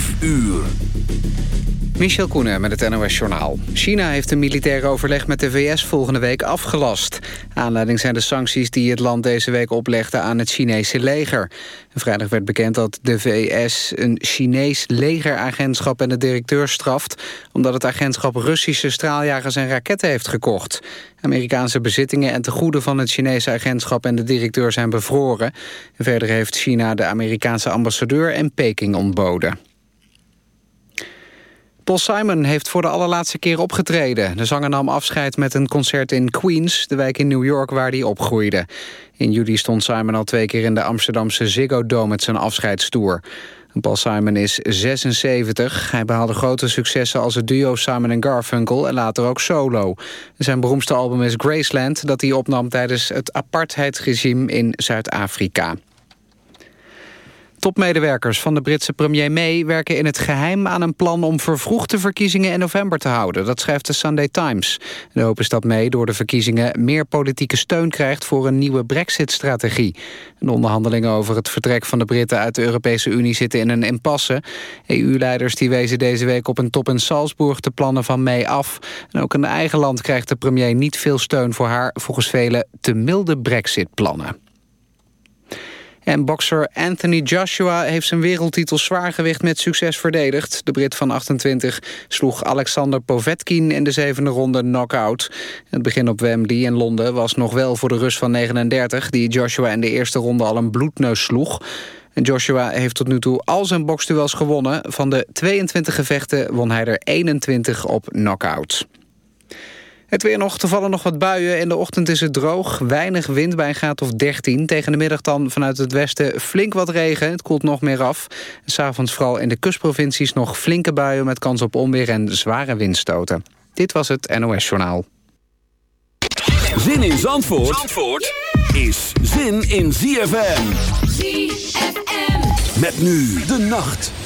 5 uur. Michel Koenen met het NOS-journaal. China heeft een militair overleg met de VS volgende week afgelast. Aanleiding zijn de sancties die het land deze week oplegde aan het Chinese leger. Vrijdag werd bekend dat de VS een Chinees legeragentschap en de directeur straft... omdat het agentschap Russische straaljagers en raketten heeft gekocht. Amerikaanse bezittingen en tegoeden van het Chinese agentschap en de directeur zijn bevroren. Verder heeft China de Amerikaanse ambassadeur en Peking ontboden. Paul Simon heeft voor de allerlaatste keer opgetreden. De zanger nam afscheid met een concert in Queens, de wijk in New York waar hij opgroeide. In juli stond Simon al twee keer in de Amsterdamse Ziggo Dome met zijn afscheidstoer. Paul Simon is 76. Hij behaalde grote successen als het duo Simon Garfunkel en later ook solo. Zijn beroemdste album is Graceland, dat hij opnam tijdens het apartheidsregime in Zuid-Afrika. Topmedewerkers van de Britse premier May werken in het geheim aan een plan om vervroegde verkiezingen in november te houden. Dat schrijft de Sunday Times. De hoop is dat May door de verkiezingen meer politieke steun krijgt voor een nieuwe brexit-strategie. De onderhandelingen over het vertrek van de Britten uit de Europese Unie zitten in een impasse. EU-leiders die wezen deze week op een top in Salzburg de plannen van May af. En ook in eigen land krijgt de premier niet veel steun voor haar volgens velen te milde brexit-plannen. En bokser Anthony Joshua heeft zijn wereldtitel zwaargewicht met succes verdedigd. De Brit van 28 sloeg Alexander Povetkin in de zevende ronde knock-out. Het begin op Wembley in Londen was nog wel voor de Rus van 39... die Joshua in de eerste ronde al een bloedneus sloeg. En Joshua heeft tot nu toe al zijn boksduels gewonnen. Van de 22 gevechten won hij er 21 op knockout. Het weer nog, te vallen nog wat buien. In de ochtend is het droog, weinig wind bij een graad of 13. Tegen de middag dan vanuit het westen flink wat regen. Het koelt nog meer af. S'avonds vooral in de kustprovincies nog flinke buien... met kans op onweer en zware windstoten. Dit was het NOS Journaal. Zin in Zandvoort, Zandvoort is zin in ZFM. ZFM. Met nu de nacht.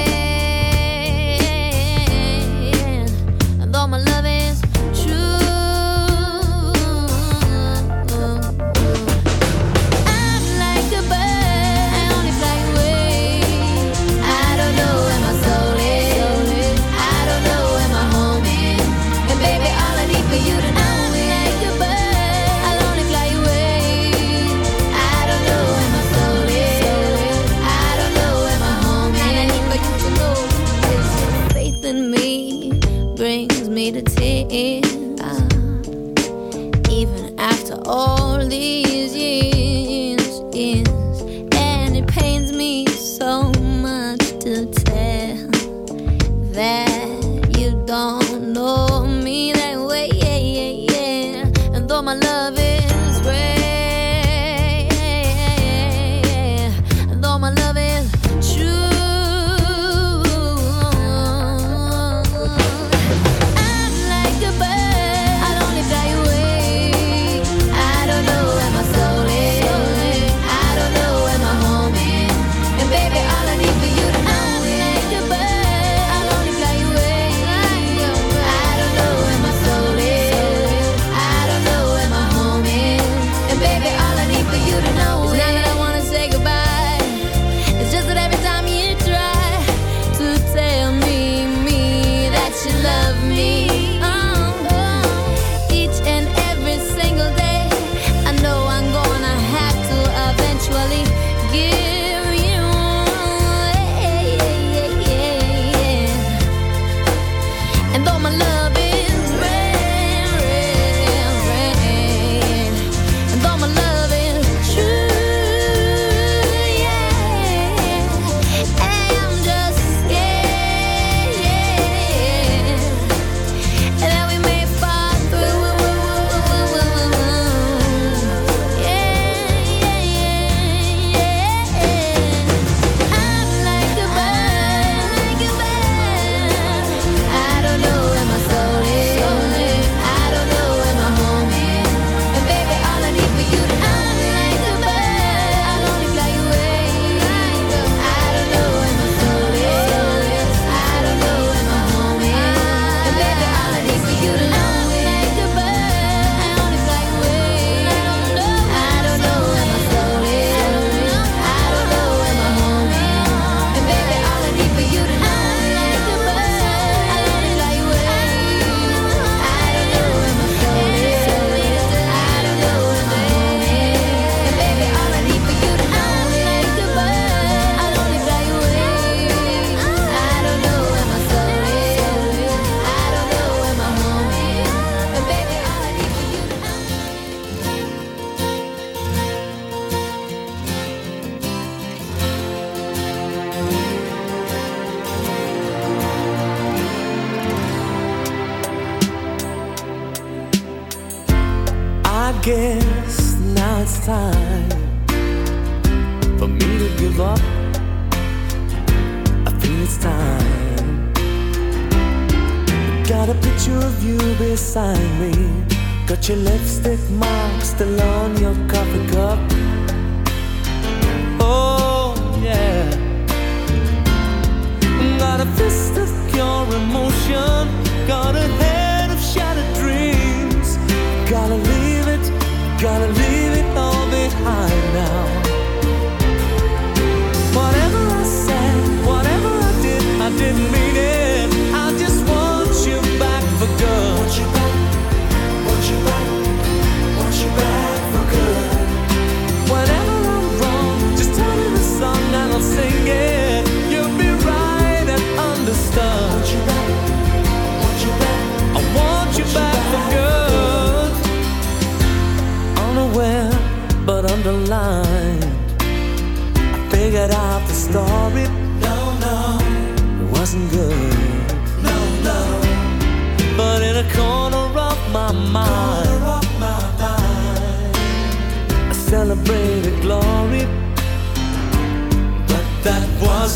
then.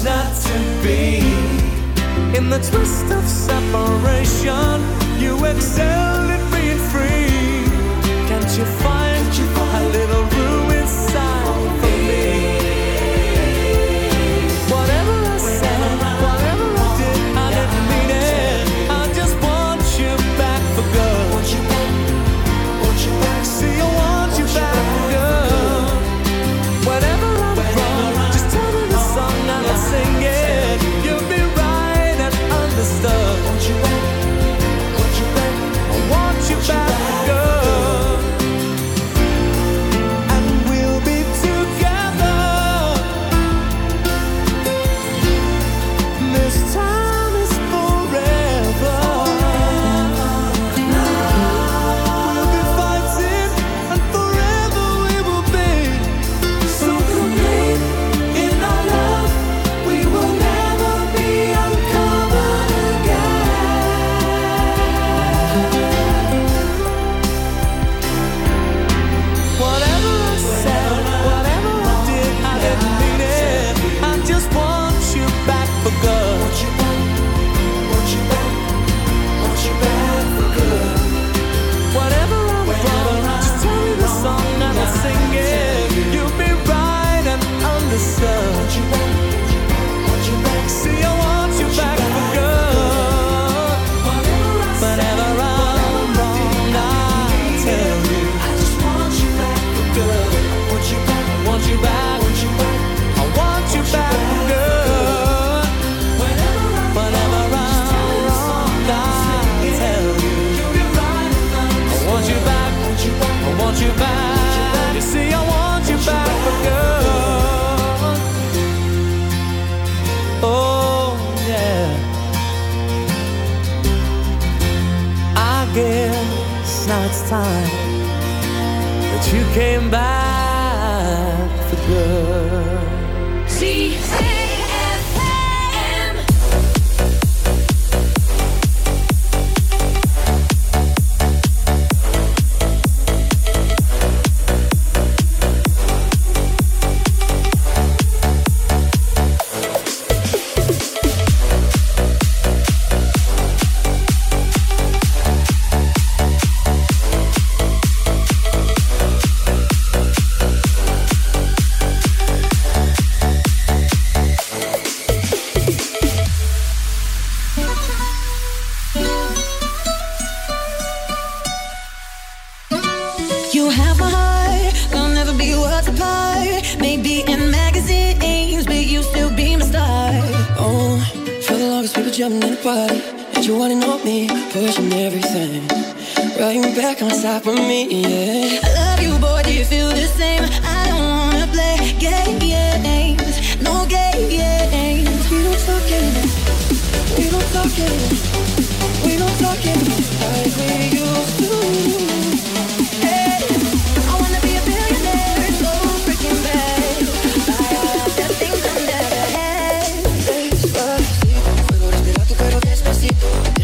not to be. In the twist of separation, you excel at being free. Can't you find? you.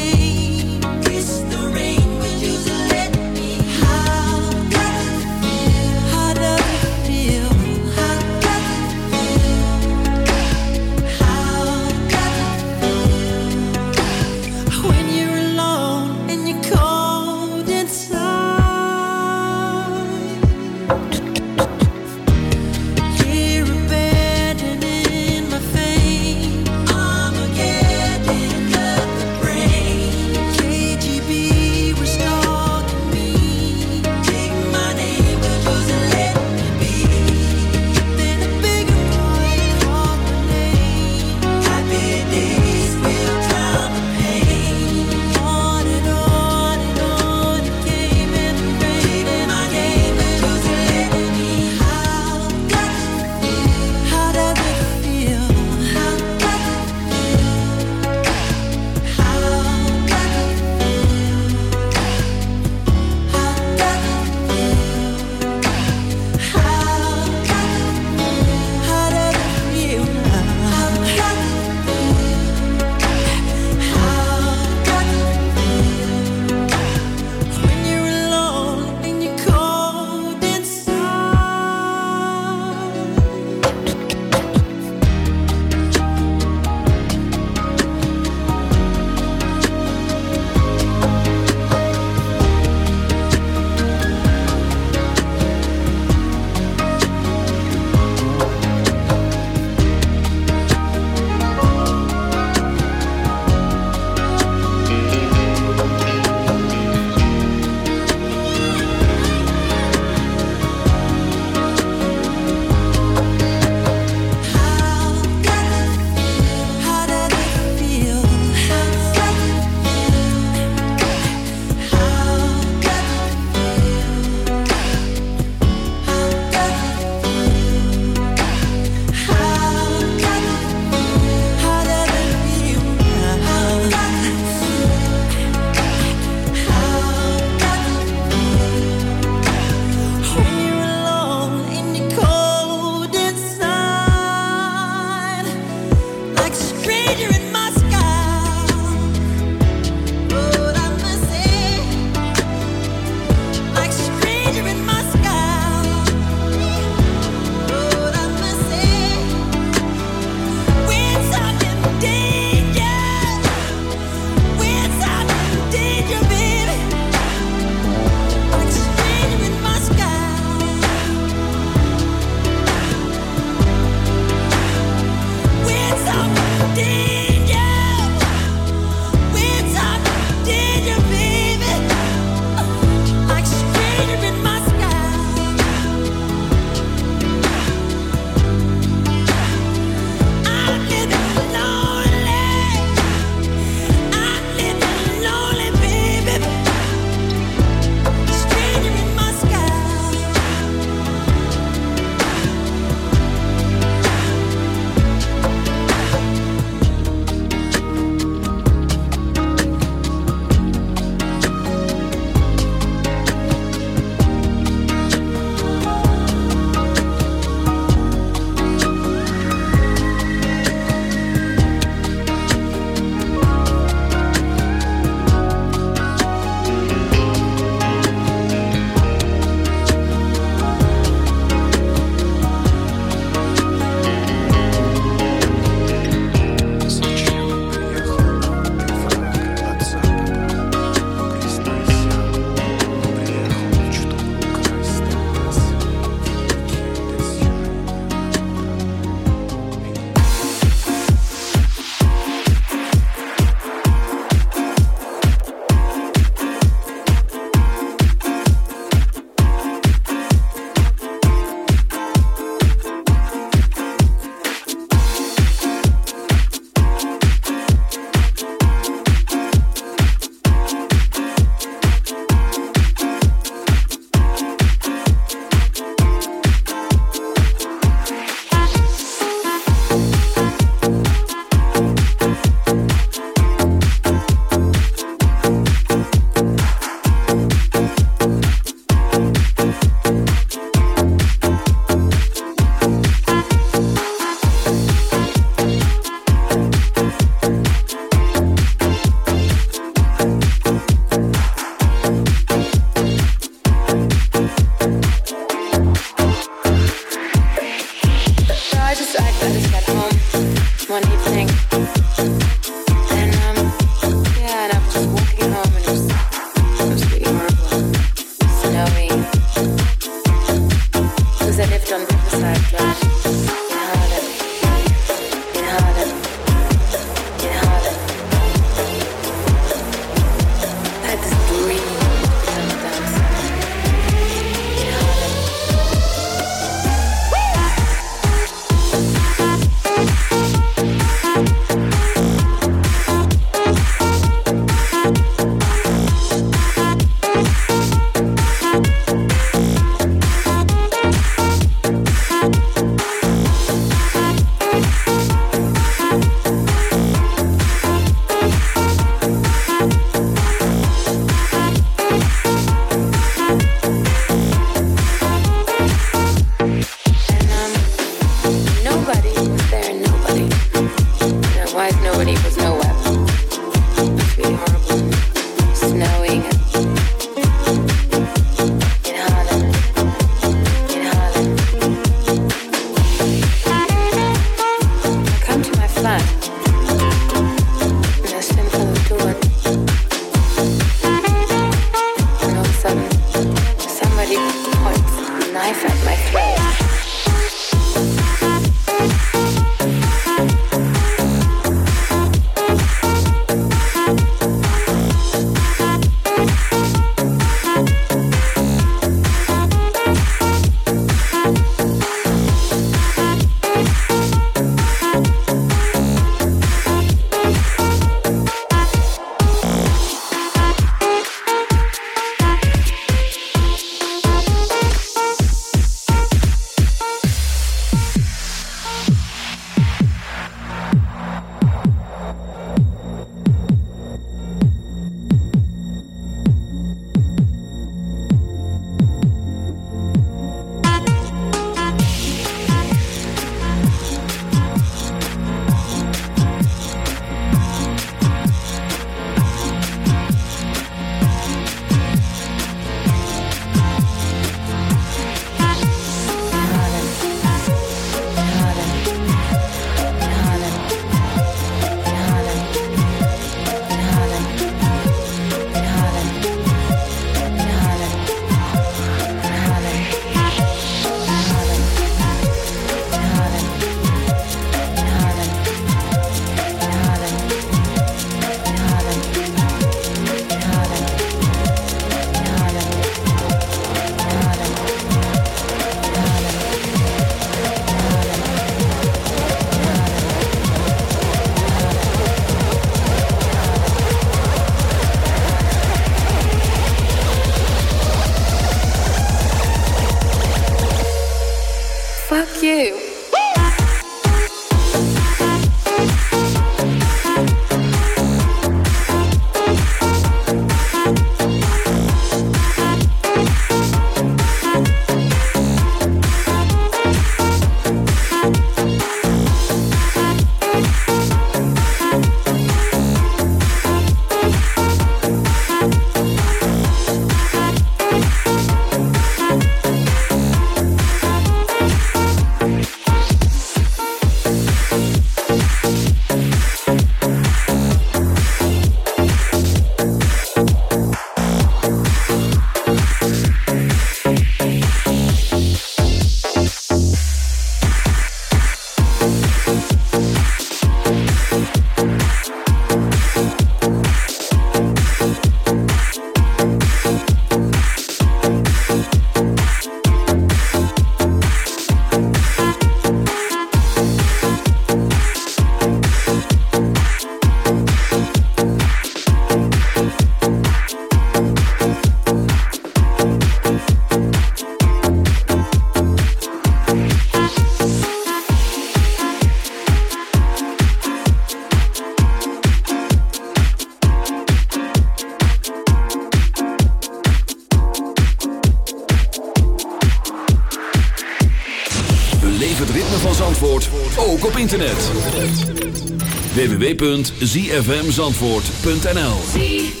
www.zfmzandvoort.nl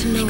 to know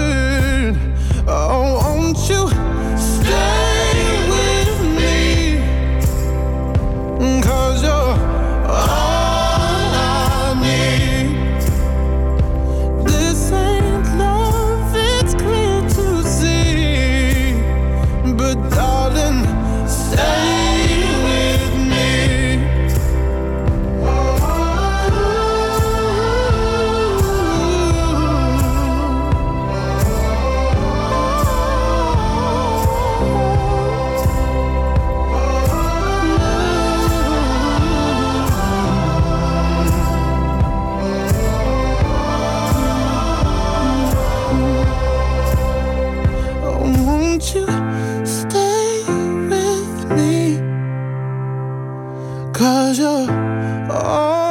Cause you're all